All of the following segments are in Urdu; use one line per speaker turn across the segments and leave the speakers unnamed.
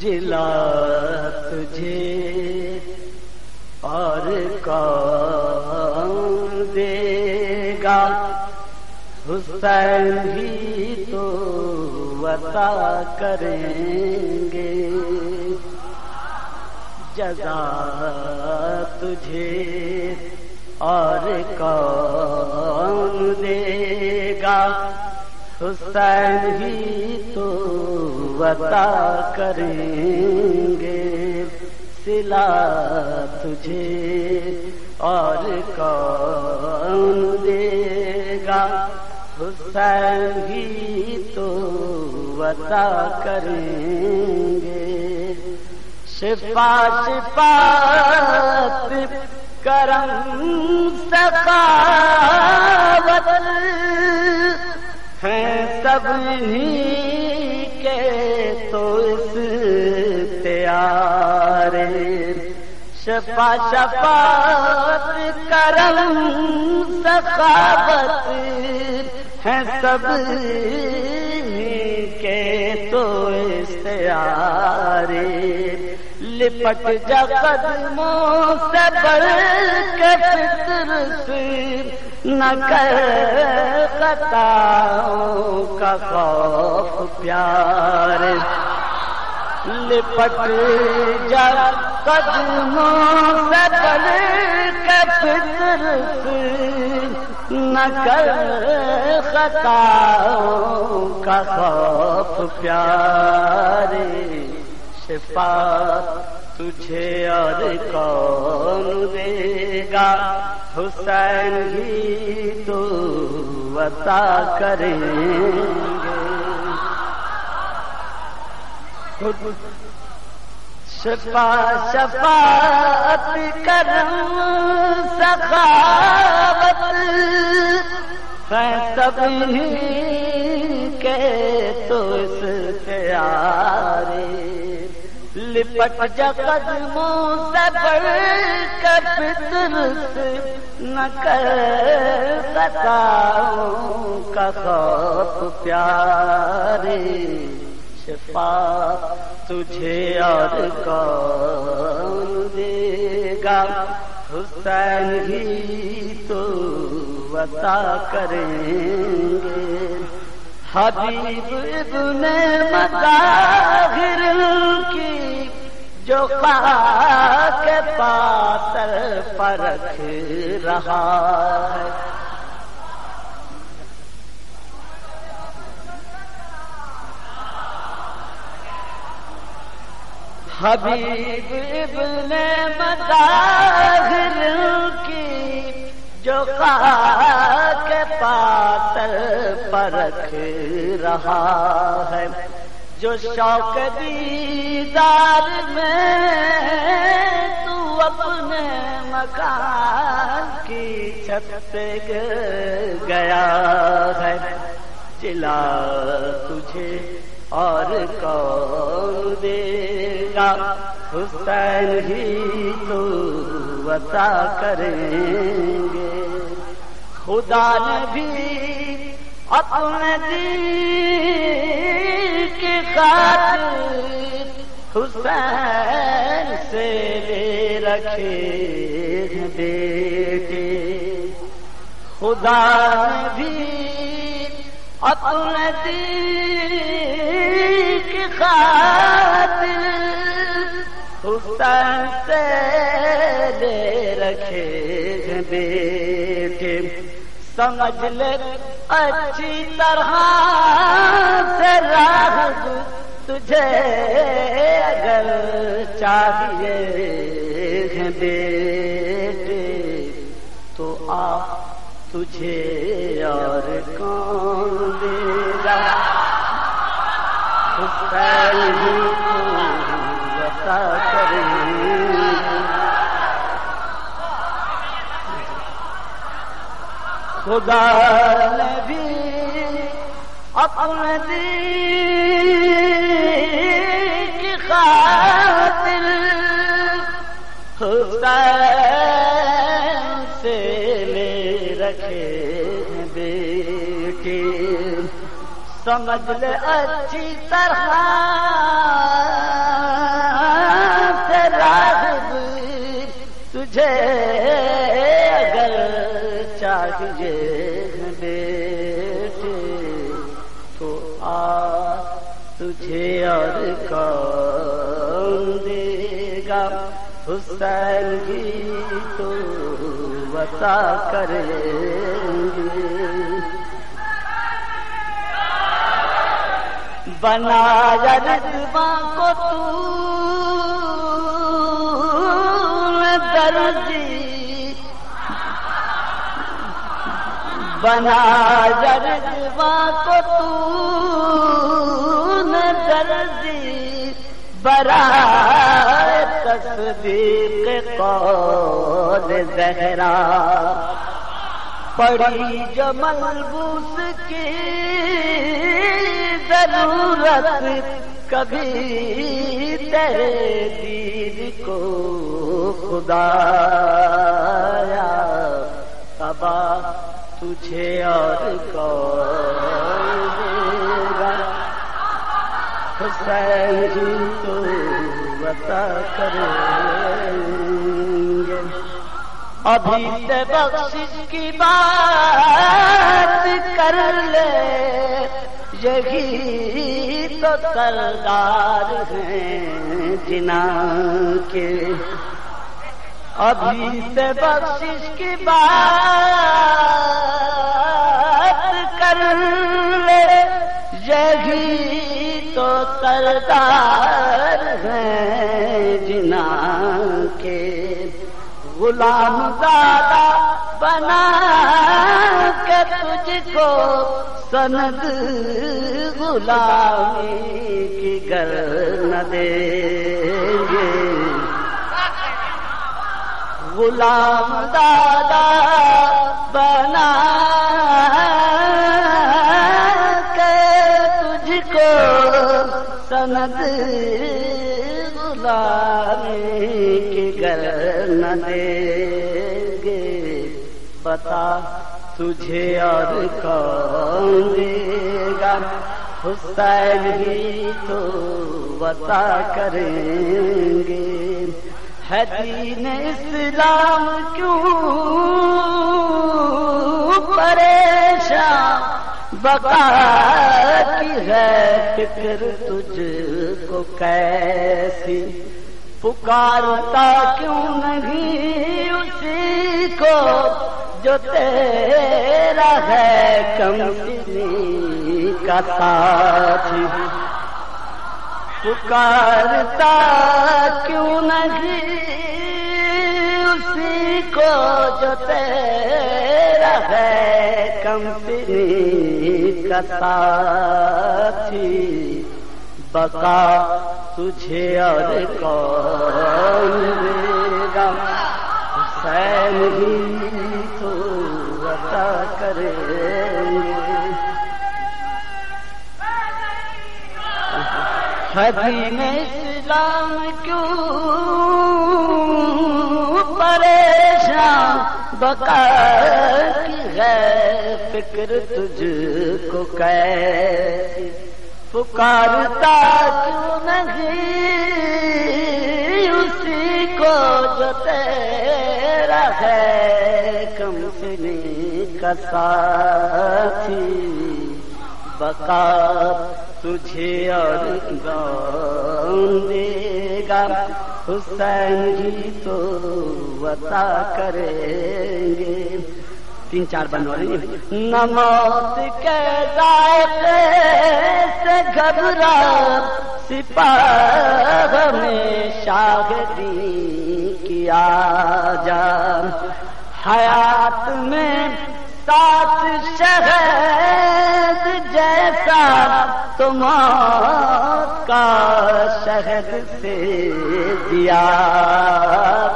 جلا تجھے اور کون دے گا؟ حسین بھی تو وطا کریں گے۔ جگہ تجھے اور کون دے گا؟ حسین ہی تو وطا کریں گے۔ سلا تجھے اور کون دے گا؟ حسین ہی تو وطا کریں گے۔ شفا شفا کرم سخاوت سب ہی کے تو اس پیار شفا شفاعت کرم سخاوت ہیں سب ہی کے تو استعارے لپٹ جا قدموں سے بڑھ کے فطر سے نہ کر خطاؤں کا خوف پیار لپٹ جا قدموں سے بڑھ کے فطر نہ کر خطاؤں کا خوف پیارے شفا تجھے اور کون دے گا؟ حسین ہی وطا کریں گے۔ شفا شفاعت کرم سخاوت ہے سب کے تو اس پیارے لپٹ جا قدموں سے بڑھ کر فطر نہ کر سکاؤں کا خوف پیارے، شفا تجھے اور کون دے گا؟ حسین ہی تو وطا کریں گے۔ حبیب ابن مظاہر کی جو خاک پاتر پرکھ رہا ہے۔ حبیب ابن مظاہر کی جو خاک پاتر پرکھ رہا ہے، جو شوق دیدار میں تو اپنے مکان کی چھت پہ گیا ہے۔ چلا تجھے اور کون دے گا حسین ہی تو وطا کریں گے۔ خدا نے بھی اپنے دل کی خاطر حسین سے لے رکھے بیٹے۔ خدا نے بھی اپنے دل کی خاطر سے لے رکھے بیٹے۔ سمجھ لے، اچھی طرح سے راہ تجھے اگر چاہیے بیٹے۔ تو آ تجھے اور کون دے گا خدا نے بھی اپنے دل کی خاطر حسین سے لے رکھے سمجھ لے اچھی طرح راغب تجھے اگر چاہیے بیٹے تو آ تجھے اور کون دے گا؟ حسین بھی تو بتا کرے بنایا رضوا کو تو درجی بنایا رضوا کو تو درجی برا تصدیق قول زہرا پڑی جو ملبوس کی ضرورت کبھی تیرے دید کو خدا یا تبا تجھے اور حسین جی تو بتا کریں ابھی سے بخش کی بات کر لے یہی تو سردار ہیں جنا کے۔ ابھی سے بخش کی بات کر لے۔ یہی تو سردار ہیں جنا کے۔ غلام دادا بنا کے تجھ کو سند غلامی کی گر نہ دے گے۔ غلام دادا بنا کے تجھ کو سند غلامی کی گر نہ دے گے۔ پتا تجھے اور کون دے گا؟ حسین ہی تو بتا کریں گے۔ ہے دین اسلام کیوں پریشان؟ بقا کی ہے فکر تجھ کو کیسی؟ پکارتا کیوں نہیں اسی کو؟ جو تیرا ہے کمپنی کا ساتھی پکارتا کیوں نہیں؟ اسی کو جو تیرا ہے کمپنی کا ساتھی بقا تجھے اور کون دے گا؟ حسین ہی تو بتا کرے حدیم اسلام کیوں پریشان بقا کی ہے فکر تجھ کو کیسی پکارتا کیوں نہیں اسی کو جو تیرا ہے کم سنی کا ساتھی، بقا تجھے اور گان دے گا؟ حسین جی تو بتا کریں گے۔ تین چار بن رہی نموت کے ذائقے سے گھبرا سپاہ میں شاہدی کیا جا حیات میں سات شہد جیسا تم کا شہد سے دیا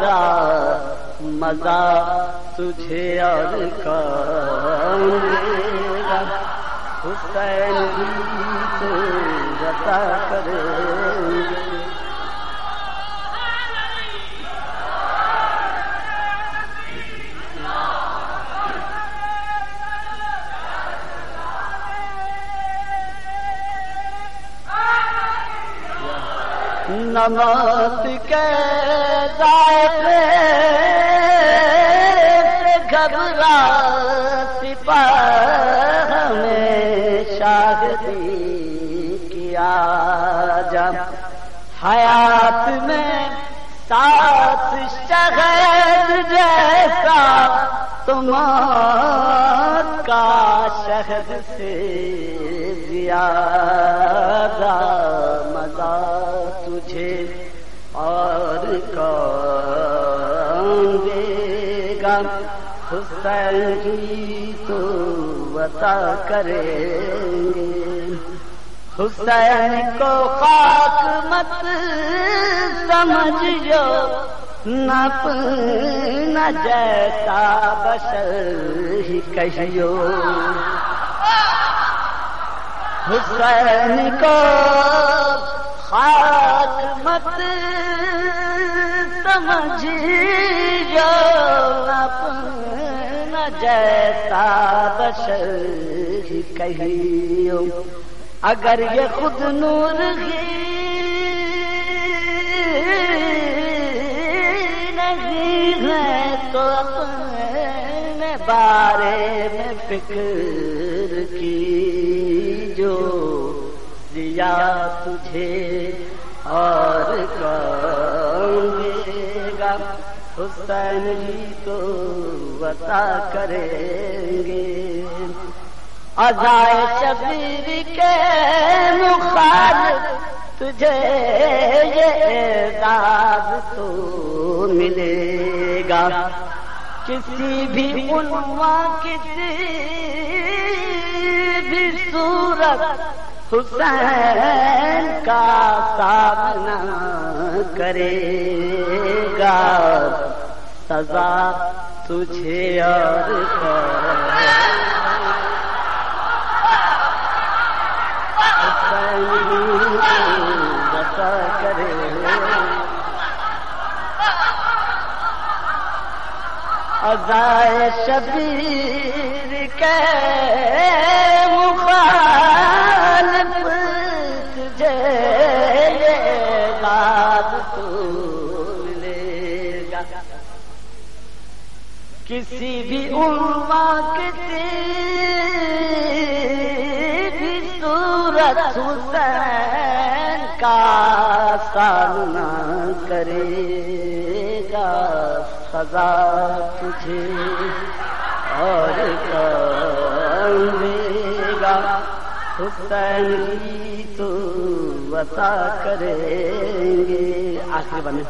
گا۔ مزہ تجھے اور کون حسین بھی تو بتا نمت کے ذائقے گھبرا سپاہ میں شاہدی کیا جب حیات میں ساتھ شہد جیسا تم کا شہد سے زیادہ حسین کی تو بتا کریں گے۔ حسین کو خاک مت سمجھو نپ نہ جیسا بشر ہی کہیو۔ حسین کو خاک مت سمجھو نپ نہ جیسا بشر ہی اگر یہ خود نور نہیں ہے تو اپنے بارے میں فکر کی جو دیا تجھے اور دے گا؟ حسین جی تو بتا کریں گے۔ ازائے شبیر کے مخالف تجھے یہ اعزاز تو ملے گا۔ کسی بھی عنوا کسی بھی صورت حسین کا سامنا کرے گا۔ سزا تجھے اور کرے شبیر کے کسی بھی بھی صورت حسین کا سامنا کرے گا، سزا تجھے اور کرے گا۔ حسین کی تو بتا کریں گے۔ آخری بنے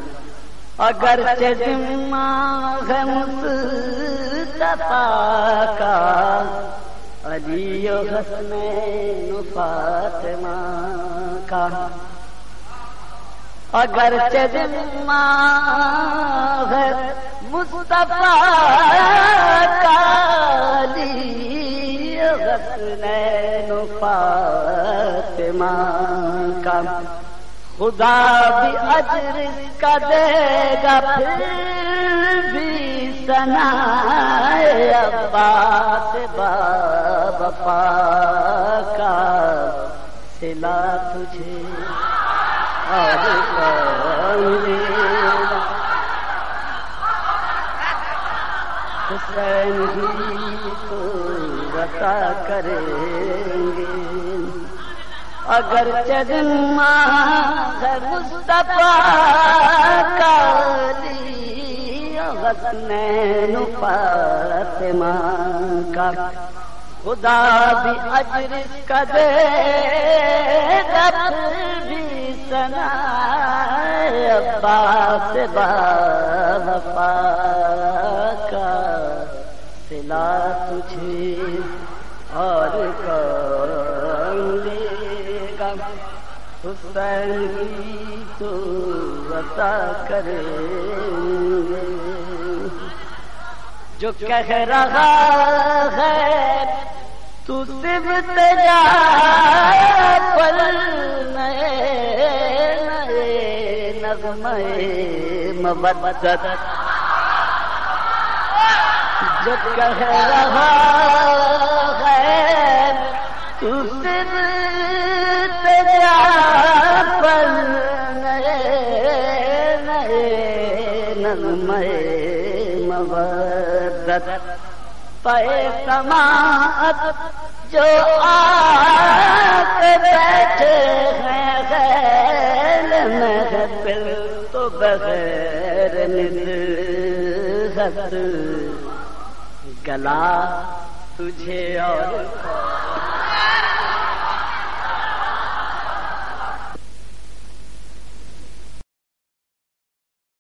اگر ذمہ کا، علی و حسنین و فاطمہ کا۔ اگر ذمہ ہے مصطفیٰ کا، علی و حسنین و فاطمہ کا۔ خدا بھی اجر کا دے گا پھر بھی سنا عباس بابا کا سلا تجھے حسین ہی تو بتا کریں گے۔ اگر چدما مصطفیٰ کالی حسنین فاطمہ کا۔ خدا بھی اجر کا دے گا بھی سنا عباس بابا کا سلا تجھے اور کون دے گا حسین کی تو بتا کرے جو کہہ رہا ہے، تو صرف تجا پل نئے نئے نظمے مبدت جو کہہ رہا ہے، تو صرف مودت پے سماعت جو آ بیٹھے ہیں خیل میں پل تو بغیر نظرت گلا تجھے اور